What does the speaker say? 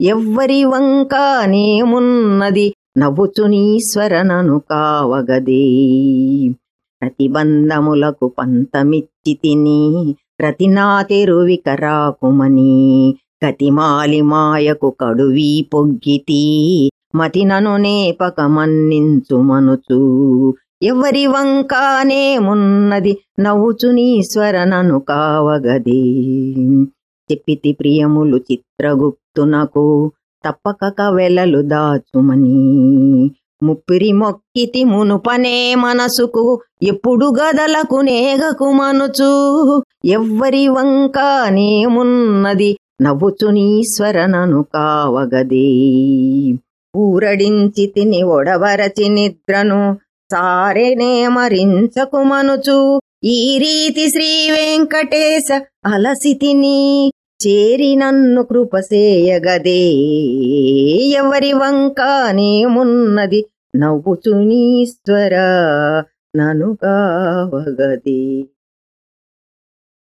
ఎవ్వరి వంకానేమున్నది నవ్వుచునీశ్వర నను కావగదే. ప్రతిబంధములకు పంతమిచ్చి తిని ప్రతినా తెరువిక రాకుమని గతిమాలి మాయకు కడువీ పొగ్గితి మతి నను నేపక మన్నించు మనుచు. ఎవరి వంకానేమున్నది నవ్వుచునీశ్వరనను కావగదే. చెప్పితి ప్రియములు చిత్రగుప్తునకు తప్పక కవెలలు దాచుమని. ముప్పిరి మొక్కితి మునుపనే మనసుకు ఎప్పుడు గదలకు నేగకు మనుచు. ఎవ్వరి వంకానేమున్నది నవ్వుచునీశ్వరనను కావగదే. ఊరడించి తిని ఒడవరచి నిద్రను సారెనే మరించకు మనుచు. ఈ రీతి శ్రీ వెంకటేశ అలసితిని చేరి నన్ను కృపసేయగదే. ఎవరి వంకానేమున్నది నవ్వుచునీశ్వర నను కావగదే